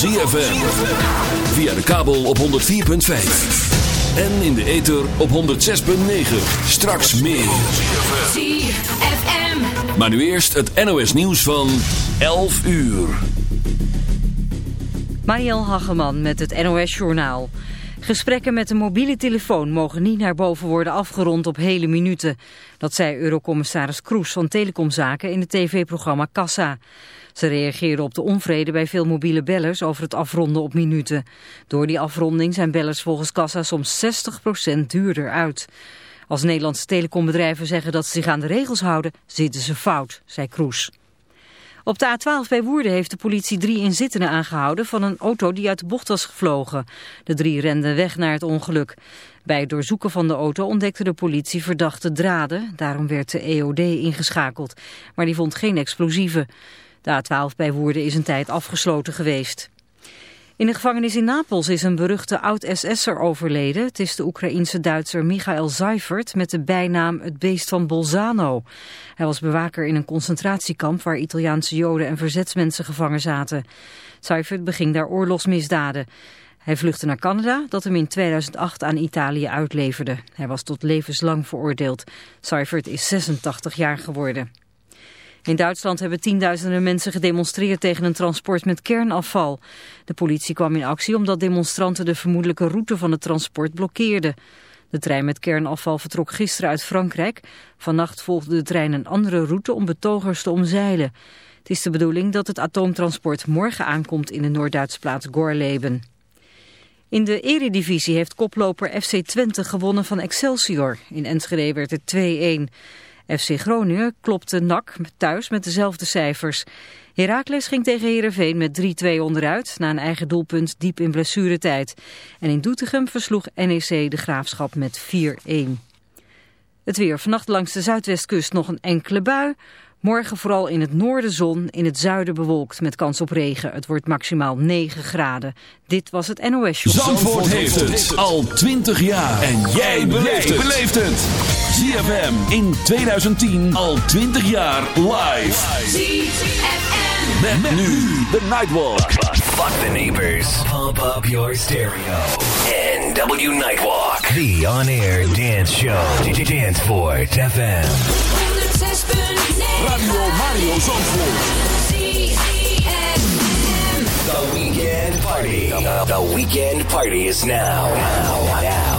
ZFM. Via de kabel op 104.5. En in de ether op 106.9. Straks meer. ZFM. Maar nu eerst het NOS nieuws van 11 uur. Mariel Hageman met het NOS Journaal. Gesprekken met de mobiele telefoon mogen niet naar boven worden afgerond op hele minuten. Dat zei Eurocommissaris Kroes van Telecomzaken in het tv-programma Kassa. Ze reageerden op de onvrede bij veel mobiele bellers over het afronden op minuten. Door die afronding zijn bellers volgens Kassa soms 60% duurder uit. Als Nederlandse telecombedrijven zeggen dat ze zich aan de regels houden, zitten ze fout, zei Kroes. Op de A12 bij Woerden heeft de politie drie inzittenden aangehouden van een auto die uit de bocht was gevlogen. De drie renden weg naar het ongeluk. Bij het doorzoeken van de auto ontdekte de politie verdachte draden. Daarom werd de EOD ingeschakeld. Maar die vond geen explosieven. De A12 bij Woerden is een tijd afgesloten geweest. In de gevangenis in Napels is een beruchte oud-SS'er overleden. Het is de Oekraïense Duitser Michael Seifert met de bijnaam het beest van Bolzano. Hij was bewaker in een concentratiekamp waar Italiaanse joden en verzetsmensen gevangen zaten. Seifert beging daar oorlogsmisdaden. Hij vluchtte naar Canada, dat hem in 2008 aan Italië uitleverde. Hij was tot levenslang veroordeeld. Seifert is 86 jaar geworden. In Duitsland hebben tienduizenden mensen gedemonstreerd tegen een transport met kernafval. De politie kwam in actie omdat demonstranten de vermoedelijke route van het transport blokkeerden. De trein met kernafval vertrok gisteren uit Frankrijk. Vannacht volgde de trein een andere route om betogers te omzeilen. Het is de bedoeling dat het atoomtransport morgen aankomt in de Noord-Duitse plaats Gorleben. In de eredivisie heeft koploper FC Twente gewonnen van Excelsior. In Enschede werd het 2-1. FC Groningen klopte NAC thuis met dezelfde cijfers. Heracles ging tegen Heerenveen met 3-2 onderuit na een eigen doelpunt diep in blessuretijd. En in Doetinchem versloeg NEC de Graafschap met 4-1. Het weer vannacht langs de zuidwestkust nog een enkele bui. Morgen vooral in het noorden zon, in het zuiden bewolkt met kans op regen. Het wordt maximaal 9 graden. Dit was het NOS Show. Zandvoort, heeft het al 20 jaar. En jij beleeft het. ZFM in 2010 al 20 jaar live. ZFM. Met, met nu de Nightwalk. Fuck the neighbors. Pump up your stereo. NW Nightwalk. The on-air dance show. Danceport FM. Radio Mario Zandvoort. The weekend party. The weekend party is now, now, now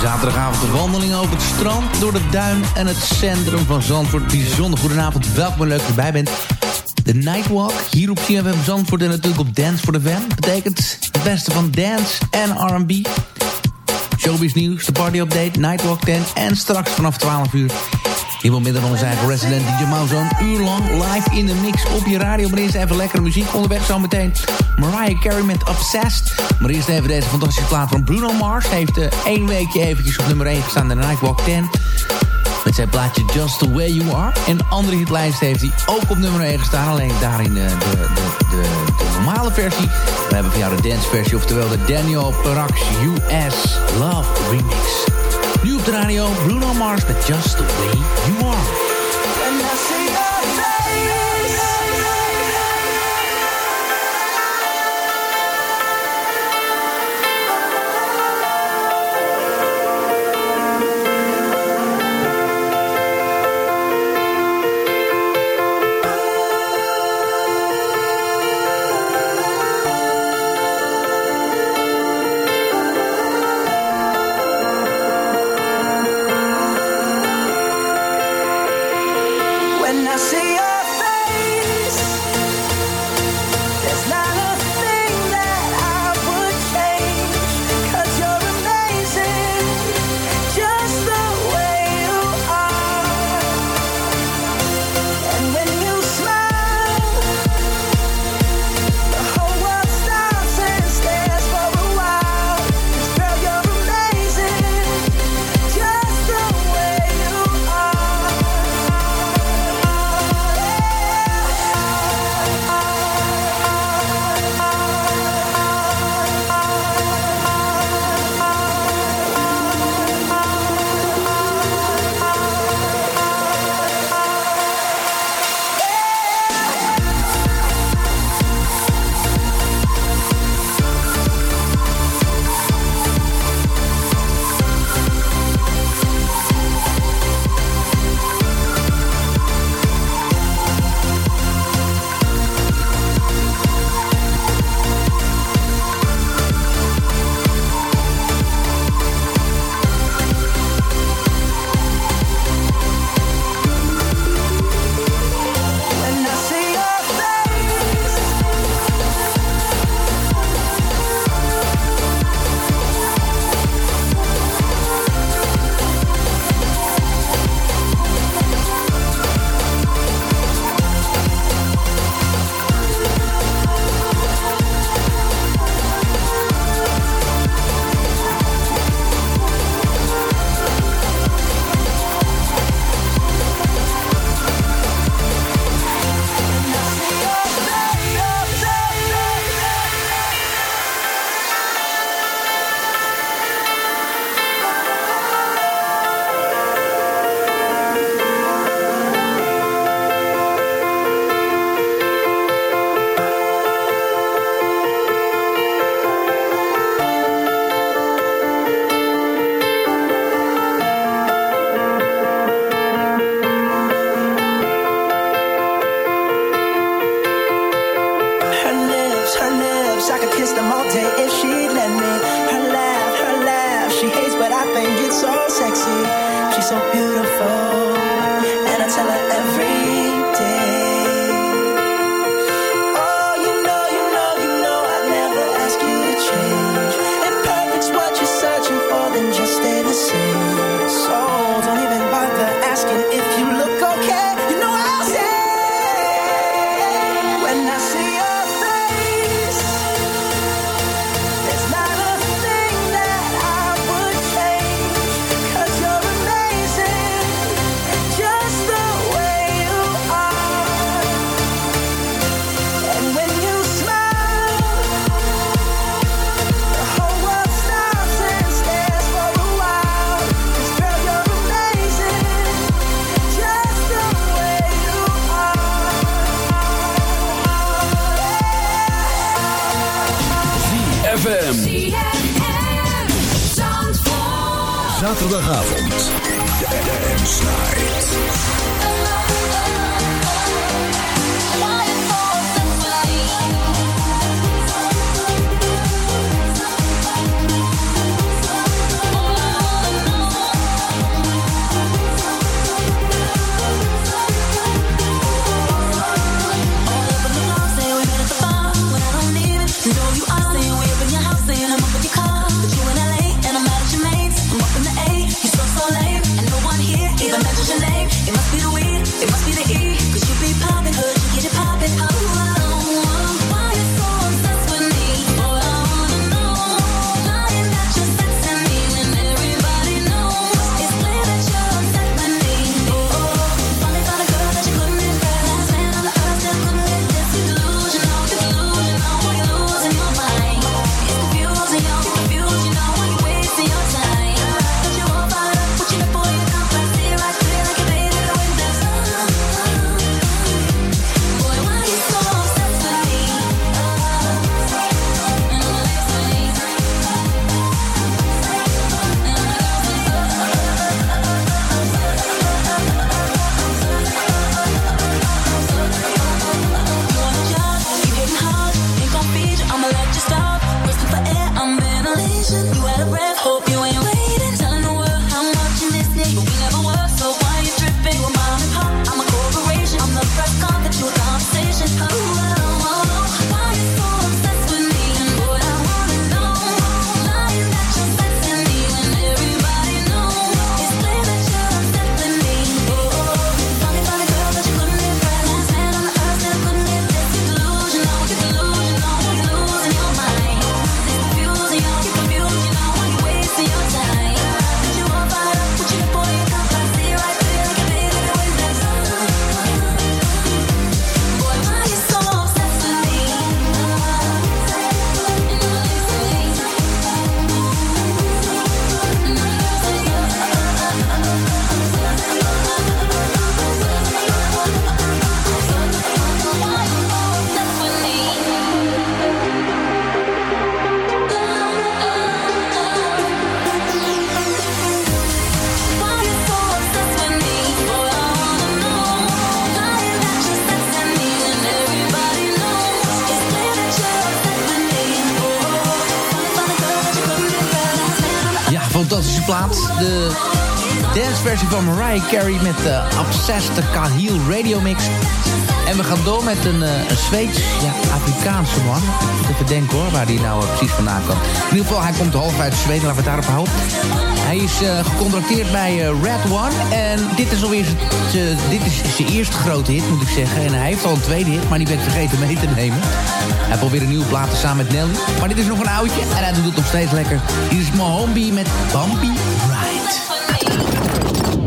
Zaterdagavond een wandeling over het strand, door de duin en het centrum van Zandvoort. Bijzonder goedenavond, welkom leuk erbij bent. De Nightwalk, hier op CFM Zandvoort en natuurlijk op Dance for the Van. Betekent het beste van dance en R&B. Showbiz nieuws, de party update, Nightwalk 10 en straks vanaf 12 uur... Iemand midden van onze eigen resident DJ Mao zo'n uur lang live in de mix op je radio. Maar eerst even lekkere muziek. Onderweg zo meteen Mariah Carey met Obsessed. Maar eerst even deze fantastische plaat van Bruno Mars. Heeft uh, één weekje eventjes op nummer 1 gestaan de Nightwalk 10. Met zijn plaatje Just The Way You Are. En de andere hitlijst heeft hij ook op nummer 1 gestaan. Alleen daarin de, de, de, de, normale versie. We hebben voor jou de dance versie. Oftewel de Daniel Parax US Love Remix. Nu op de radio Bruno Mars met Just The Way You Are. let you stop. Wasting for air, I'm in a lesion. You had a breath. Van Mariah Carey met de Obsessed de Cahill Radio Mix. En we gaan door met een, uh, een Zweeds, ja, Afrikaanse man. Even denken hoor, waar die nou uh, precies vandaan komt. In ieder geval, hij komt half uit Zweden, laten we daarop houden. Hij is gecontracteerd bij Red One. En dit is alweer zijn eerste grote hit, moet ik zeggen. En hij heeft al een tweede hit, maar die ben ik vergeten mee te nemen. Hij alweer een nieuwe plaat samen met Nelly. Maar dit is nog een oudje en hij doet het nog steeds lekker. Hier is Mahombi met Ride.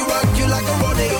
you, rock you like a rodeo.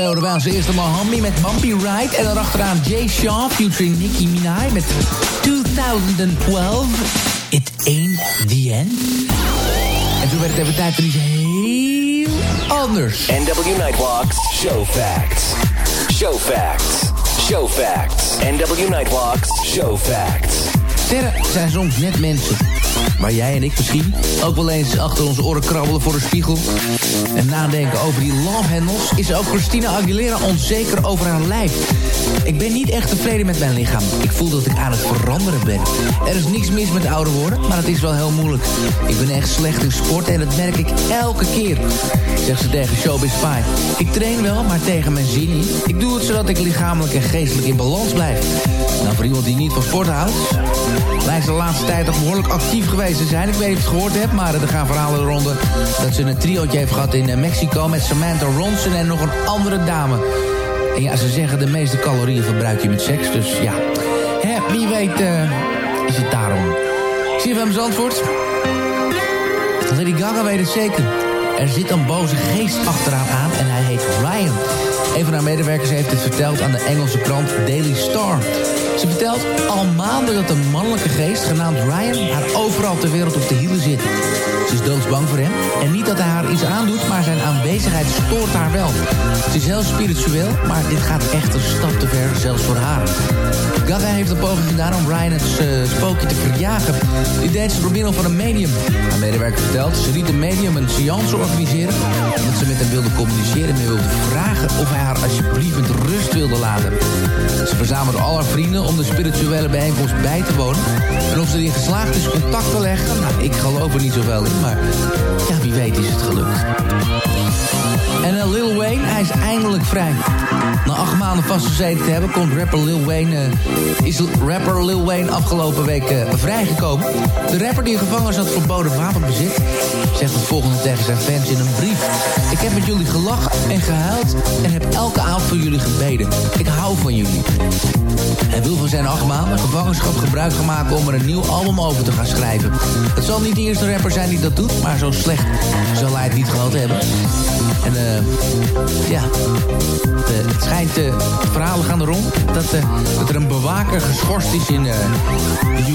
speelden wij als eerste Mohammed met Bumpy Ride. En daarachteraan Jay Shaw featuring Nicki Minaj met 2012. It ain't the end. En toen werd het even tijd voor heel anders. NW Nightwalks, show facts. Show facts. Show facts. NW Nightwalks, show facts. Sterren zijn soms net mensen. Waar jij en ik misschien ook wel eens achter onze oren krabbelen voor de spiegel. En nadenken over die love handles is ook Christina Aguilera onzeker over haar lijf. Ik ben niet echt tevreden met mijn lichaam. Ik voel dat ik aan het veranderen ben. Er is niks mis met ouder worden, maar het is wel heel moeilijk. Ik ben echt slecht in sport en dat merk ik elke keer. Zegt ze tegen Showbiz 5. Ik train wel, maar tegen mijn zin niet. Ik doe het zodat ik lichamelijk en geestelijk in balans blijf. Nou, voor iemand die niet van sport houdt... lijkt ze de laatste tijd toch behoorlijk actief geweest te zijn. Ik weet niet of je het gehoord hebt, maar er gaan verhalen ronden... dat ze een triootje heeft gehad in eh, Mexico met Samantha Ronson en nog een andere dame. En ja, ze zeggen de meeste calorieën verbruik je met seks, dus ja... Hè, wie weet uh, is het daarom. CFM Zandvoort. Lady Gaga weet het zeker. Er zit een boze geest achteraan aan en hij heet Ryan. Een van haar medewerkers heeft het verteld aan de Engelse krant Daily Star. Ze vertelt al maanden dat een mannelijke geest, genaamd Ryan... haar overal ter wereld op de hielen zit. Ze is doodsbang voor hem. En niet dat hij haar iets aandoet, maar zijn aanwezigheid stoort haar wel. Ze is heel spiritueel, maar dit gaat echt een stap te ver, zelfs voor haar. Gaga heeft een poging gedaan om Ryan het uh, spookje te verjagen. Dit deed ze door middel van een medium. Haar medewerker vertelt, ze liet een medium een seance organiseren... omdat ze met hem wilde communiceren en wilde vragen of hij haar alsjeblieft met rust wilde laten. Ze verzamelde al haar vrienden om de spirituele bijeenkomst bij te wonen. En of ze erin geslaagd is contact te leggen, nou, ik geloof er niet zoveel in, maar ja, wie weet is het gelukt. En uh, Lil Wayne, hij is eindelijk vrij. Na acht maanden vastgezeten te hebben, komt rapper Lil Wayne, uh, is rapper Lil Wayne afgelopen week uh, vrijgekomen. De rapper die in gevangen zat voor verboden wapenbezit, zegt het volgende tegen zijn fans in een brief. Ik heb met jullie gelachen en gehuild en heb elke avond voor jullie gebeden. Ik hou van jullie. Hij wil van zijn acht maanden gevangenschap gebruik gaan maken om er een nieuw album over te gaan schrijven. Het zal niet de eerste rapper zijn die dat doet, maar zo slecht zal hij het niet gehad hebben. En uh, ja, het schijnt, uh, verhalen gaan erom dat, uh, dat er een bewaker geschorst is in de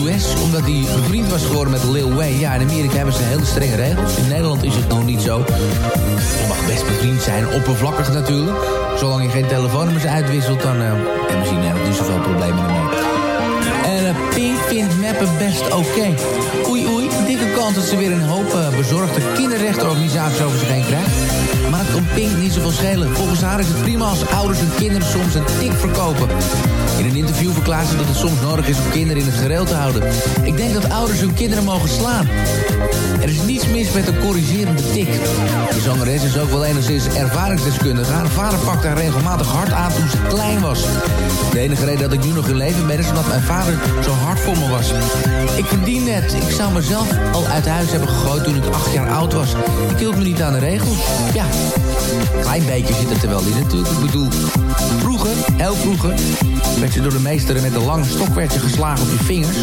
US... omdat hij bevriend was geworden met Lil Wayne. Ja, in Amerika hebben ze hele strenge regels. In Nederland is het nog niet zo. Je mag best bevriend zijn, oppervlakkig natuurlijk. Zolang je geen telefoonnummers uitwisselt, dan hebben ze in Nederland niet zoveel problemen En Pink vindt mappen best oké. Oei oei, dikke kans dat ze weer een hoop uh, bezorgde kinderrechtenorganisaties over zich heen krijgt. Kan Pink niet zoveel schelen. Volgens haar is het prima als ouders hun kinderen soms een tik verkopen. In een interview verklaart ze dat het soms nodig is om kinderen in het gereel te houden. Ik denk dat ouders hun kinderen mogen slaan. Er is niets mis met een corrigerende tik. De zangeres is ook wel enigszins ervaringsdeskundige. Haar vader pakte haar regelmatig hard aan toen ze klein was. De enige reden dat ik nu nog in leven ben is omdat mijn vader zo hard voor me was. Ik verdien net. Ik zou mezelf al uit huis hebben gegooid toen ik acht jaar oud was. Ik hield me niet aan de regels. Ja, klein beetje zit het er wel in natuurlijk. Ik bedoel, vroeger, heel vroeger, werd je door de meester met een lange stok werd geslagen op je vingers.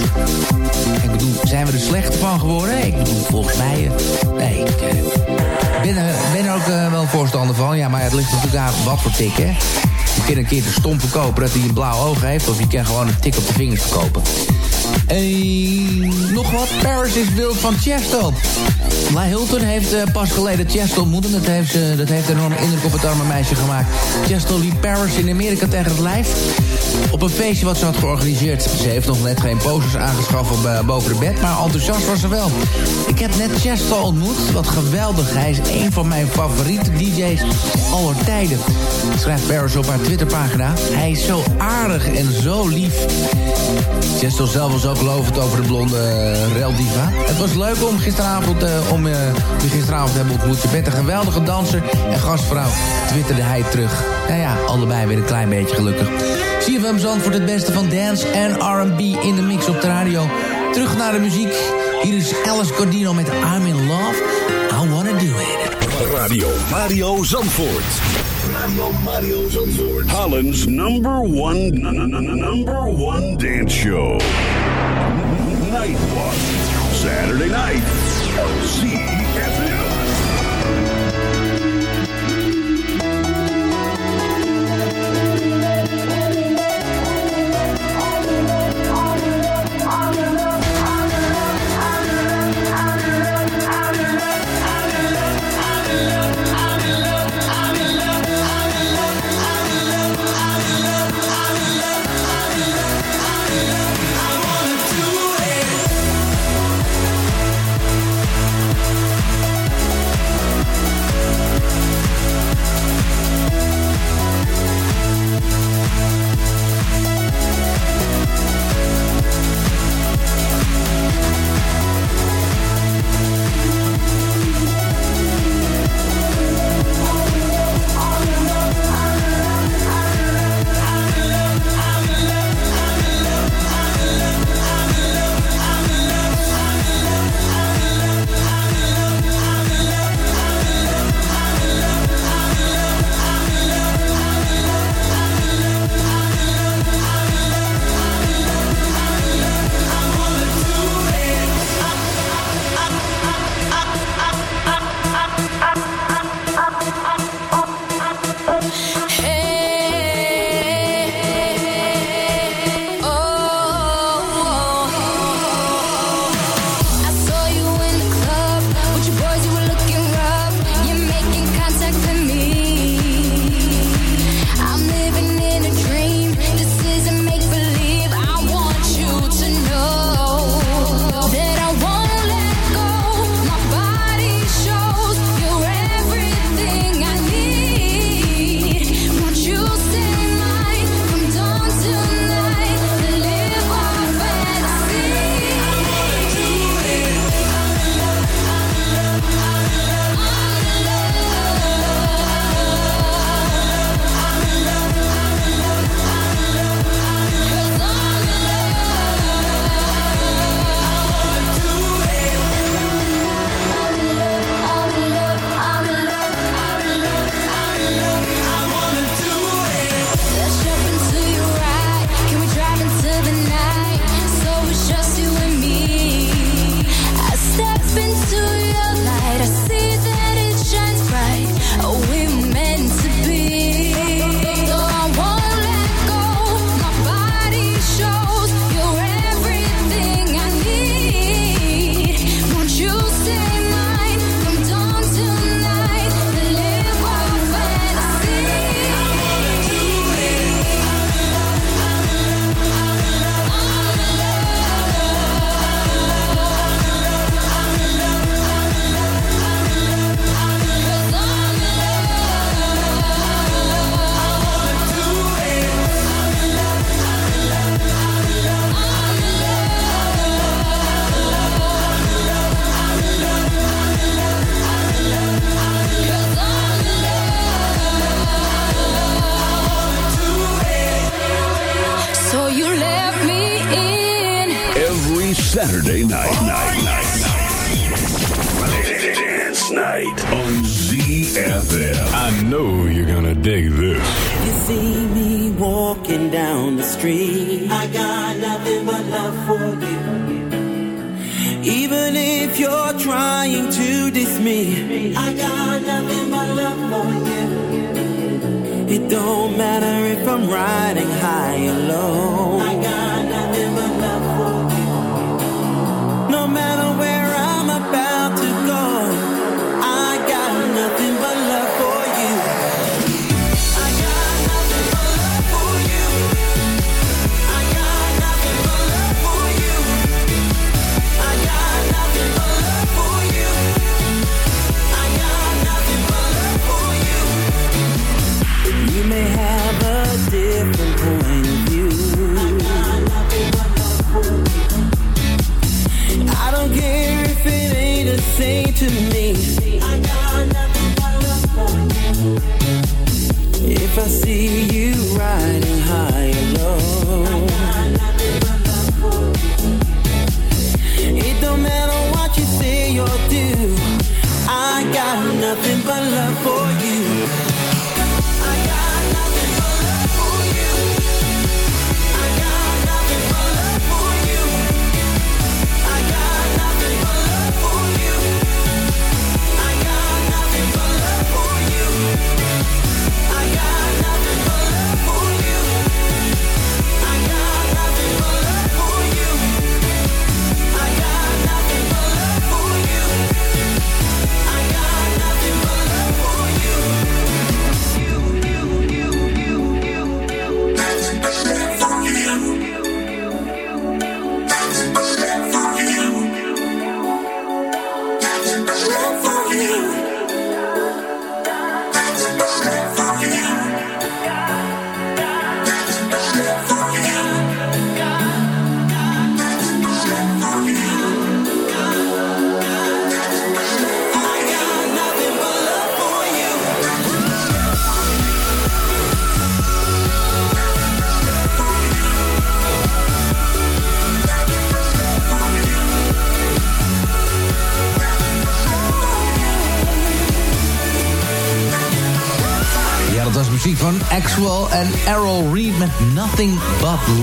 Ik bedoel, zijn we er slechter van geworden? Ik bedoel, volgens mij, nee, ik ben, er, ben ook uh, wel voorstander van. Ja, maar het ligt natuurlijk aan wat voor tik, hè. Je kan een keer de stom verkopen dat hij een blauw oog heeft... of je kan gewoon een tik op de vingers verkopen. En nog wat, Paris is wild van Chesto. La Hilton heeft uh, pas geleden Chesto ontmoet... dat heeft, uh, dat heeft een enorme indruk op het arme meisje gemaakt. Chesto liep Paris in Amerika tegen het lijf... op een feestje wat ze had georganiseerd. Ze heeft nog net geen posters aangeschaft op, uh, boven de bed... maar enthousiast was ze wel. Ik heb net Chesto ontmoet, wat geweldig. Hij is een van mijn favoriete DJ's aller tijden. Schrijft Paris op haar Twitterpagina. Hij is zo aardig en zo lief. Chesto zelf was ook lovend over de blonde uh, Rel Diva. Het was leuk om gisteravond, uh, om uh, gisteravond te hebben ontmoet. Je bent een geweldige danser en gastvrouw, twitterde hij terug. Nou ja, allebei weer een klein beetje gelukkig. CFM Zandvoort het beste van dance en R&B in de mix op de radio. Terug naar de muziek. Hier is Alice Cordino met I'm in Love. I Wanna Do It. Radio Mario Zandvoort. Radio Mario Zandvoort. Holland's number one, number one dance show. Nightwalk. Saturday night. ZFM.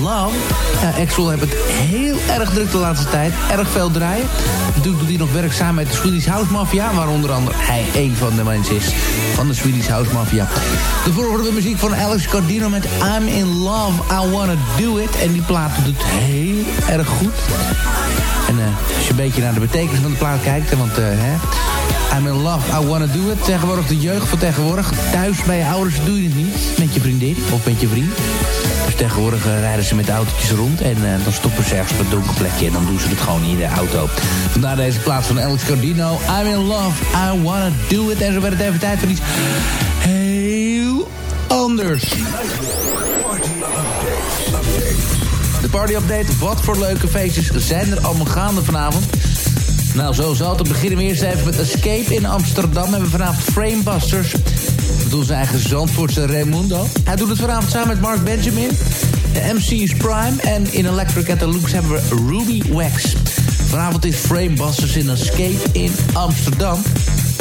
Love. Ja, Axwell heeft het heel erg druk de laatste tijd. Erg veel draaien. Natuurlijk doet hij nog werk samen met de Swedish House Mafia... waar onder andere hij een van de mensen is van de Swedish House Mafia. Horen we muziek van Alex Cardino met I'm In Love, I Wanna Do It. En die plaat doet het heel erg goed. En eh, als je een beetje naar de betekenis van de plaat kijkt... want eh, hè, I'm in love, I wanna do it. Tegenwoordig de jeugd van tegenwoordig. Thuis bij je ouders doe je het niet. Met je vriendin of met je vriend. Tegenwoordig eh, rijden ze met autootjes rond. En eh, dan stoppen ze ergens op een donker plekje. En dan doen ze het gewoon in de auto. Vandaar deze plaats van Alex Cardino. I'm in love, I wanna do it. En zo werd het even tijd voor iets heel anders. De party update. Wat voor leuke feestjes zijn er allemaal gaande vanavond? Nou, zo zal het. beginnen we eerst even met Escape in Amsterdam. We hebben vanavond Framebusters. Doen zijn eigen Zandvoortse Raimundo. Hij doet het vanavond samen met Mark Benjamin. De MC is Prime. En in Electric at the Looks hebben we Ruby Wax. Vanavond is Framebusters in Escape in Amsterdam.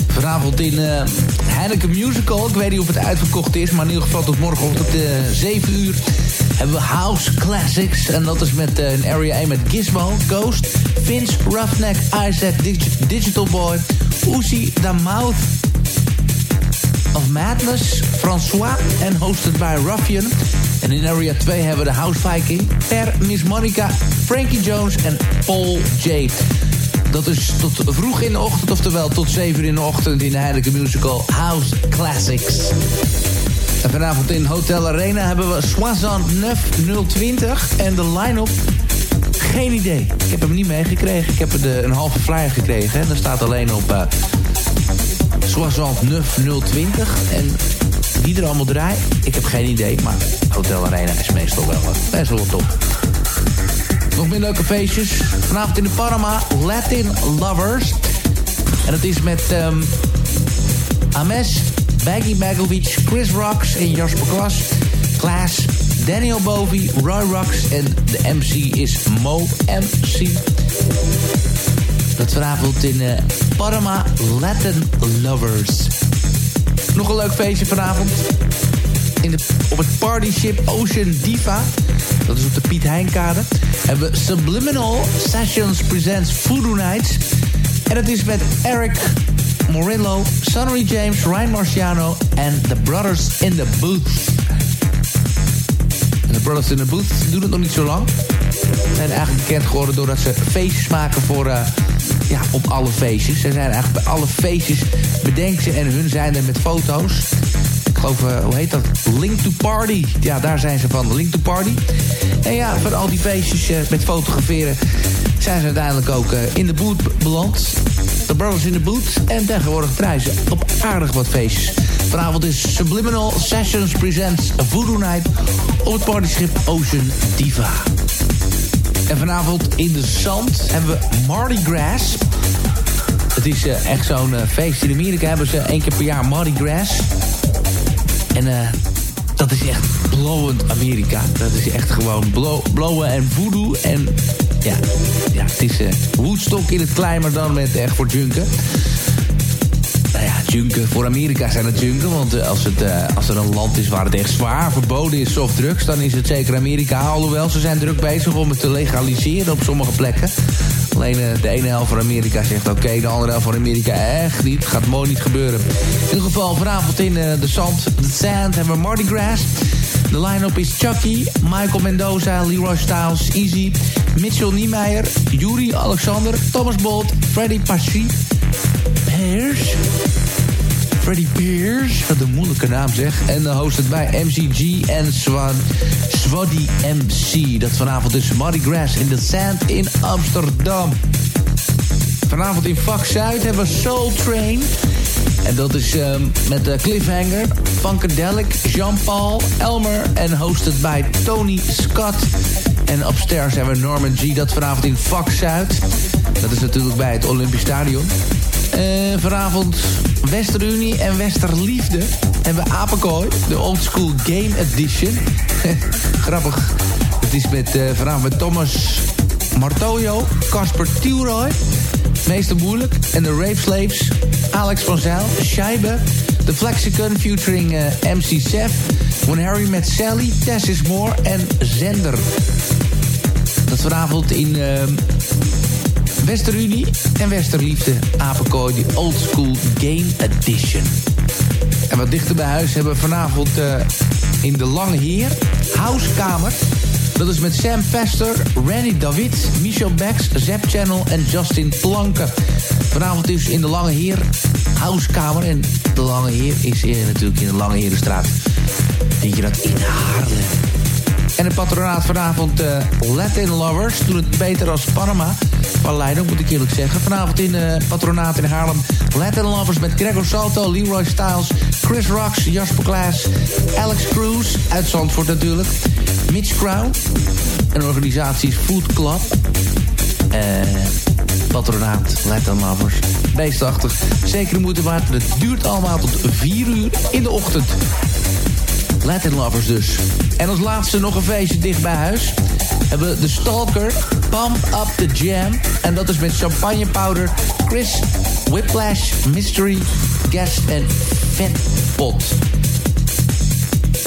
Vanavond in uh, Heineken Musical. Ik weet niet of het uitverkocht is, maar in ieder geval tot morgenochtend uh, 7 uur hebben we House Classics. En dat is met uh, een Area 1 met Gizmo, Ghost, Vince, Roughneck, Isaac, Dig Digital Boy, Uzi, The Mouth of Madness, François en hosted by Ruffian. En in Area 2 hebben we de House Viking, Per, Miss Monica, Frankie Jones en Paul J. Dat is tot vroeg in de ochtend, oftewel tot 7 uur in de ochtend in de heilige musical House Classics. En vanavond in Hotel Arena hebben we Soissant 020 en de line-up geen idee. Ik heb hem niet meegekregen. Ik heb de, een halve flyer gekregen. En er staat alleen op uh, Soissant 020. En wie er allemaal draait, ik heb geen idee. Maar Hotel Arena is meestal wel best wel top. Nog meer leuke feestjes. Vanavond in de Panama, Latin Lovers. En dat is met um, Ames, Baggy Bagovic, Chris Rocks en Jasper Klas. Klaas, Daniel Bovi, Roy Rocks en de MC is Mo MC. Dat vanavond in uh, Panama Latin Lovers. Nog een leuk feestje vanavond. In de, op het partyship Ocean Diva. Dat is op de Piet Heinkade. Hebben we Subliminal Sessions Presents Voodoo Nights. En dat is met Eric Morillo, Sonny James, Ryan Marciano en The Brothers in the Booth. De Brothers in the Booth doen het nog niet zo lang. Zijn eigenlijk bekend geworden doordat ze feestjes maken voor... Uh, ja, op alle feestjes. Ze zijn eigenlijk bij alle feestjes bedenken ze en hun zijn er met foto's. Ik geloof, uh, hoe heet dat? Link to Party. Ja, daar zijn ze van. Link to Party. En ja, van al die feestjes uh, met fotograferen zijn ze uiteindelijk ook uh, in de boot beland. De Brothers in the Boot. En tegenwoordig prijzen op aardig wat feestjes. Vanavond is Subliminal Sessions Presents Voodoo Night op het partyschip Ocean Diva. En vanavond in de zand hebben we Mardi Gras. Het is uh, echt zo'n uh, feest. In Amerika hebben ze één keer per jaar Mardi Gras. En uh, dat is echt blowend Amerika. Dat is echt gewoon blow, blowen en voodoo. En ja, ja het is Woodstock in het klein, maar dan met echt voor junken. Junken. Voor Amerika zijn het junken. Want als, het, uh, als er een land is waar het echt zwaar verboden is softdrugs... dan is het zeker Amerika. Alhoewel, ze zijn druk bezig om het te legaliseren op sommige plekken. Alleen uh, de ene helft van Amerika zegt oké, de andere helft van Amerika echt niet. Gaat mooi niet gebeuren. In ieder geval vanavond in de zand, de sand, hebben we Mardi Gras. De line-up is Chucky, Michael Mendoza, Leroy Styles, Easy, Mitchell Niemeyer, Yuri Alexander, Thomas Bolt, Freddy Pachi, Pears... Freddy Pears, wat een moeilijke naam zeg. En dan host het bij MCG en Swaddy MC. Dat vanavond is Mardi Gras in the Sand in Amsterdam. Vanavond in Vak Zuid hebben we Soul Train. En dat is um, met de Cliffhanger, Funkadelic, Jean-Paul, Elmer... en hosted bij Tony Scott. En upstairs hebben we Norman G. Dat vanavond in Vak Zuid. Dat is natuurlijk bij het Olympisch Stadion. Uh, vanavond Westerunie en Westerliefde hebben we Apenkooi, de Old School Game Edition. Grappig. Het is met, uh, vanavond met Thomas Martoyo, Casper Tielroy, Meester Moeilijk en de Rave Slaves, Alex van Zijl, Scheibe, The Flexicon featuring uh, MC Sef, When Harry Met Sally, Tess is More en Zender. Dat vanavond in... Uh, Westerunie en Westerliefde Apenkooi, die Old School Game Edition. En wat dichter bij huis hebben we vanavond uh, in de Lange Heer, Housekamer. Dat is met Sam Pester, Randy David, Michel Bex, Zep Channel en Justin Planken. Vanavond is in de Lange Heer, Housekamer. En de Lange Heer is uh, natuurlijk in de Lange Herenstraat. Vind je dat in Haarlem? En het patronaat vanavond uh, Latin Lovers. Doen het beter als Panama. Van Leiden, moet ik eerlijk zeggen. Vanavond in uh, patronaat in Haarlem. Latin Lovers met Gregor Salto, Leroy Styles, Chris Rocks, Jasper Klaas, Alex Cruz. Uit Zandvoort natuurlijk. Mitch Crown. En organisatie Food Club. Uh, patronaat Latin Lovers. Beestachtig. Zeker de moeite. Het duurt allemaal tot 4 uur in de ochtend. Latin Lovers dus. En als laatste nog een feestje dicht bij huis. Hebben we de Stalker, Pump Up the Jam. En dat is met champagne powder, Chris, Whiplash, Mystery, Guest en Vetpot.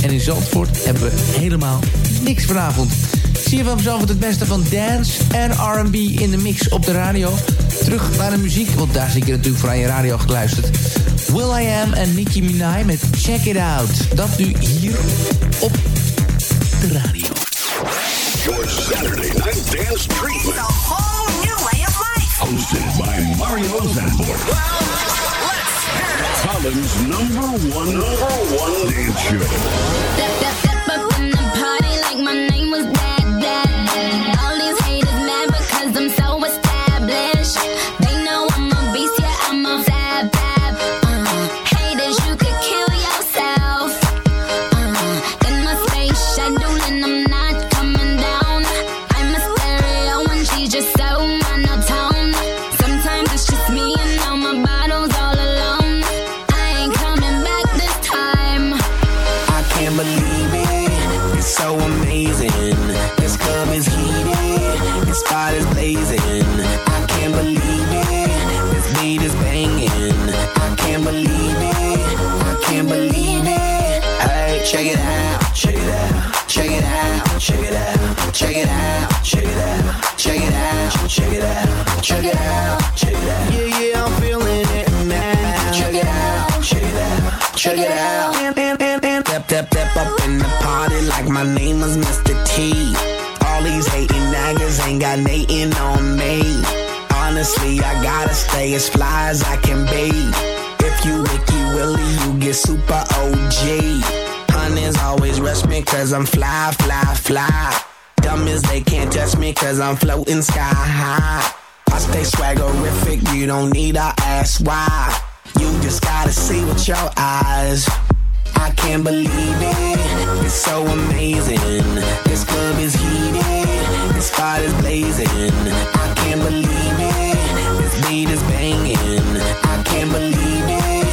En in Zandvoort hebben we helemaal niks vanavond. Zie je van mezelf het beste van dance en R&B in de mix op de radio. Terug naar de muziek, want daar zit je natuurlijk voor aan je radio geluisterd. Will I Am en Nicki Minaj met Check It Out. Dat nu hier op de radio. Your Saturday Night Dance Treatment. It's a whole new way of life. Hosted by Mario Zandvoort. Well, let's hear it. Holland's number one, number one dance show. Step, step, step up in the party like my name was cause I'm fly, fly, fly. Dumb as they can't touch me cause I'm floating sky high. I stay swaggerific, you don't need to ask why. You just gotta see with your eyes. I can't believe it, it's so amazing. This club is heated, this spot is blazing. I can't believe it, this beat is banging. I can't believe it,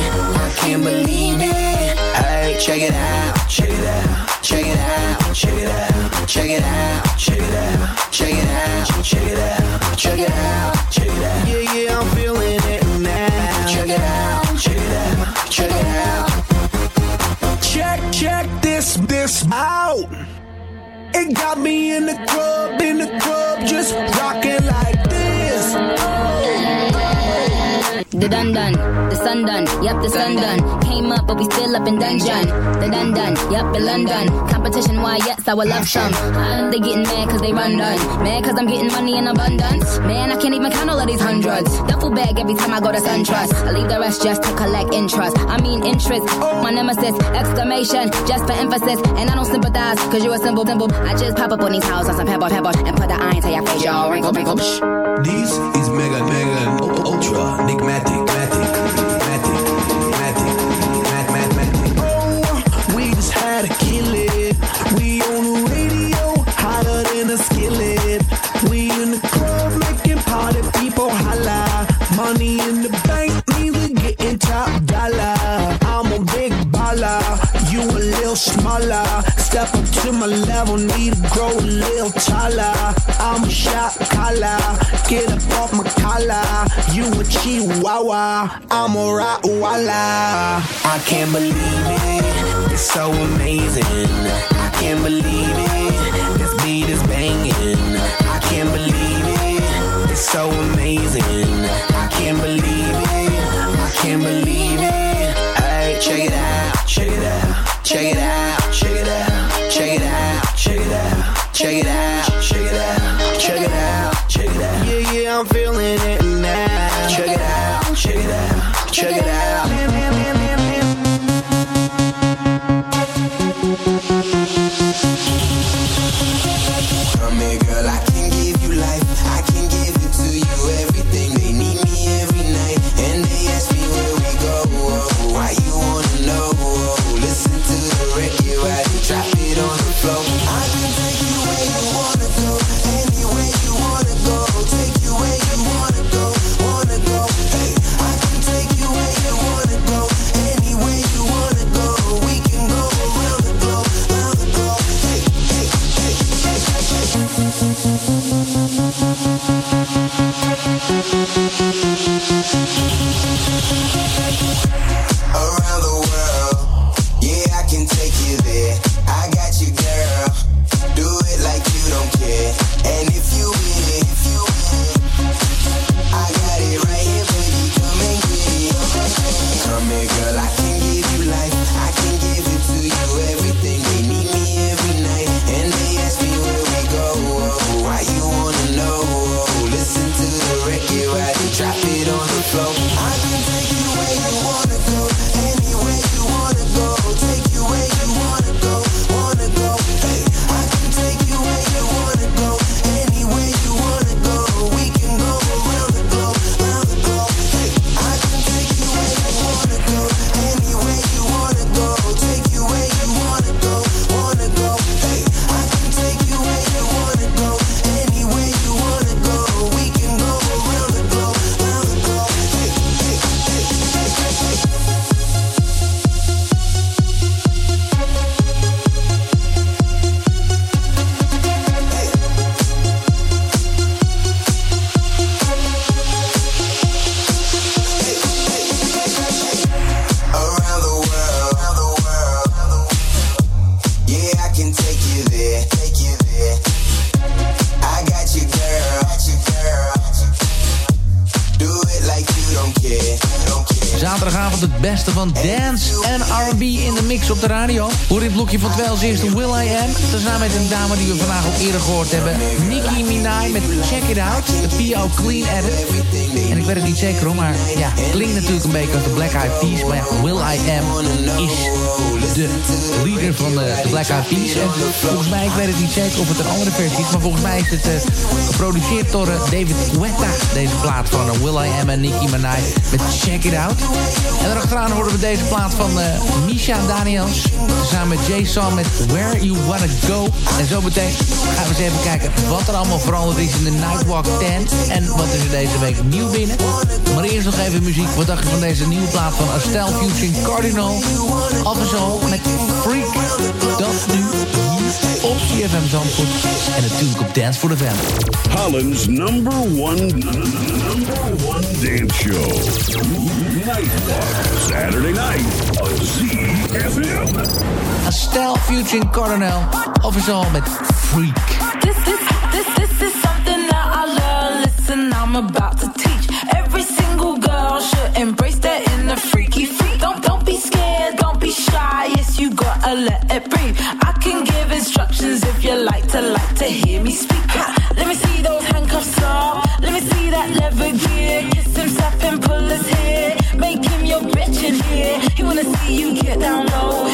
I can't believe it. Hey, check it out, check it out, check it out, check it out, check it out, check it out, check it out, check it out, check it out, check it out. Yeah, yeah, I'm feeling it now. Check it out, check it out, check it out. Check, check this, this out. It got me in the club, in the club, just rocking like The dun dun, the sun done, yep, the sun done. Came up, but we still up in dungeon. The dun dun, yep, in London. Competition, why, yes, I would love some. Uh, they getting mad cause they run done. Mad cause I'm getting money in abundance. Man, I can't even count all of these hundreds. Duffel bag every time I go to SunTrust. I leave the rest just to collect interest. I mean interest, my nemesis, exclamation, just for emphasis. And I don't sympathize cause you a simple, simple. I just pop up on these houses on some pebble, pebble, and put the iron to your face, y'all. Wrinkle, wrinkle, psh. This is mega, automatic. Smaller. Step up to my level, need to grow a little taller. I'm a shot caller, get up off my collar. You a chihuahua, I'm a Rottweiler. I can't believe it, it's so amazing. I can't believe it, van dance en R&B in de mix op de radio. Voor dit blokje van 12 eerst Will I Am. Tezamen met een dame die we vandaag ook eerder gehoord hebben. Nicki Minaj met Check It Out. De P.O. Clean Edit. En ik weet het niet zeker hoor, maar ja, klinkt natuurlijk een beetje als de Black Eyed Peas. Maar ja, Will I Am is de leader van de, Black Eyed Peas. En volgens mij, ik weet het niet zeker of het een andere versie is. Maar volgens mij is het uh, geproduceerd door uh, David Guetta. Deze plaat van uh, Will I Am en Nicki Minaj met Check It Out. En daarachteraan horen we deze plaat van Misha Daniels. Samen met Jason met Where You Wanna Go. En zo meteen gaan we eens even kijken wat er allemaal veranderd is in de Nightwalk 10. En wat is er deze week nieuw binnen. Maar eerst nog even muziek. Wat dacht je van deze nieuwe plaat van Estelle Fusion Cardinal? Afzal met Freak. Dat nu op CFM Zandvoort. En natuurlijk op Dance for the Fam. Holland's number one, number one dance show. Nightwalk. Saturday night on ZFM. Estelle Fusion Cardinal. Official met Freak. This, this, this, this is something that I love. Listen, I'm about to teach. You get down low.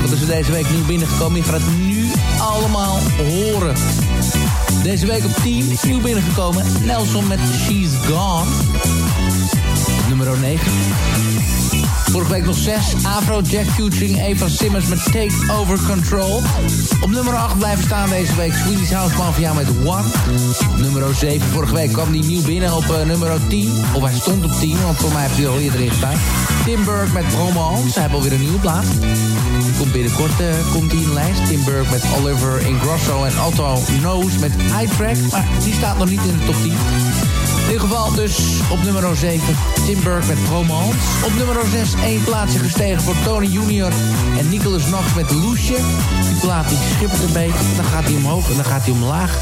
Wat is er deze week nieuw binnengekomen? Je gaat het nu allemaal horen. Deze week op 10 is nieuw binnengekomen. Nelson met She's Gone. Nummer 9. Vorige week nog 6. Afrojack featuring Eva Simmons met Take Over Control. Op nummer 8 blijven staan deze week Swedish House Mafia met One. Nummer 7. Vorige week kwam die nieuw binnen op uh, nummer 10. Of hij stond op 10, want voor mij heeft hij al eerder in gestaan. Tim Burke met Romance. Hij heeft alweer een nieuwe plaat. Komt binnenkort uh, komt die in lijst. Tim Burke met Oliver Ingrosso en Otto Nose met High Track. Maar die staat nog niet in de top 10. Ieder geval dus op nummer 7 Tim Burke met Romance. Op nummer 6 één plaatsje gestegen voor Tony Junior en Nicholas Knox met Loesje. Die plaat die schippert een beetje. Dan gaat hij omhoog en dan gaat hij omlaag.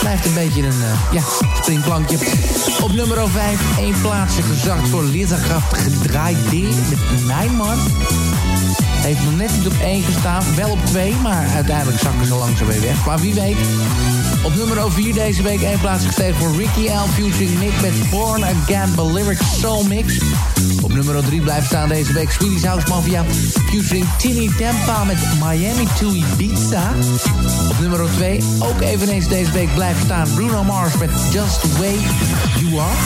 Blijft een beetje een uh, ja, springplankje. Op nummer 5 één plaatsje gezakt voor Lisa Kraft gedraaid D met Nijman. Heeft nog net niet op 1 gestaan, wel op 2, maar uiteindelijk zakken ze langzaam weer weg. Maar wie weet. Op nummer 4 deze week één plaats gestegen voor Ricky L. Fusing Nick met Born Again Lyric Soul Mix. Op nummer 3 blijft staan deze week Swedish House Mafia featuring Tini Tempa met Miami to Ibiza. Op nummer 2 ook eveneens deze week blijft staan Bruno Mars met Just the Way You Are.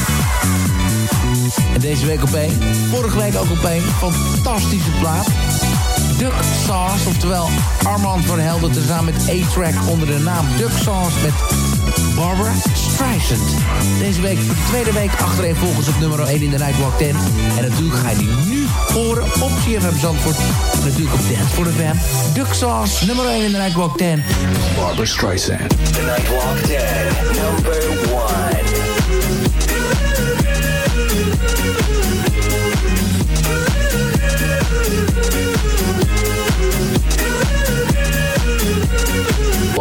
En deze week op 1. Vorige week ook op 1. Fantastische plaat. Duck Sauce, oftewel Armand van Helden tezamen met A-Track onder de naam Duck Sauce met Barbara Streisand. Deze week voor de tweede week achterin volgens op nummer 1 in de Nightwalk 10. En natuurlijk ga je die nu horen op CFM Zandvoort. En natuurlijk op Dance for the Fam. Duck Sauce, nummer 1 in de Nightwalk 10. Barbara Streisand. The Nightwalk 10, number 1.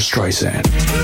Streisand.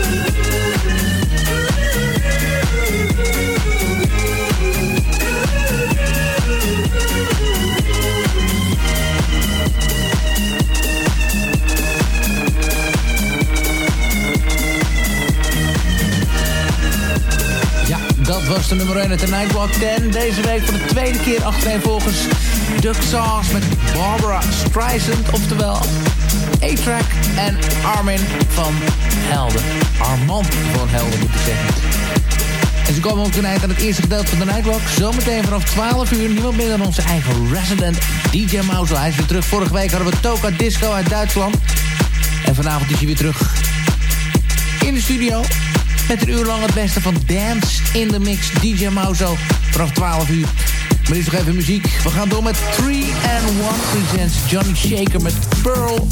Was nummer 1 uit de Nightwalk 10. Deze week voor de tweede keer achtereenvolgens Duck Sauce met Barbara Streisand. Oftewel A-Track en Armin van Helden. Armand van Helden moet ik zeggen. En ze komen ook ten eind aan het eerste gedeelte van de Nightwalk. Zometeen vanaf 12 uur niemand meer dan onze eigen resident DJ Mouse. Hij is weer terug. Vorige week hadden we Toka Disco uit Duitsland. En vanavond is hij weer terug in de studio. Met een uur lang het beste van Dance in the Mix. DJ Mauzo vanaf 12 uur. Maar is nog even muziek. We gaan door met 3 and 1 presents Johnny Shaker met Pearl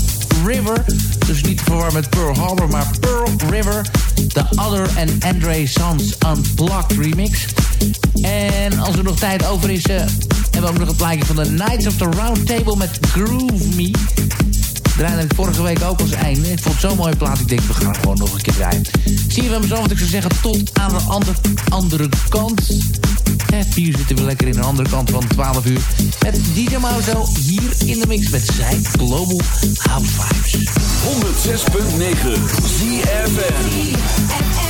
River. Dus niet te met Pearl Harbor, maar Pearl River. The Other and Andre Sons Unplugged remix. En als er nog tijd over is, uh, hebben we ook nog een plaatje van de Knights of the Round Table met Groove Me draaide ik vorige week ook als einde. Ik vond het zo'n mooie plaat. Ik denk, we gaan gewoon nog een keer draaien. Zie je hem zo, wat ik zou zeggen, tot aan de andere, andere kant. En hier zitten we lekker in de andere kant van 12 uur. Met DJ Mauzo hier in de mix met zijn Global House Vibes. 106.9 ZFN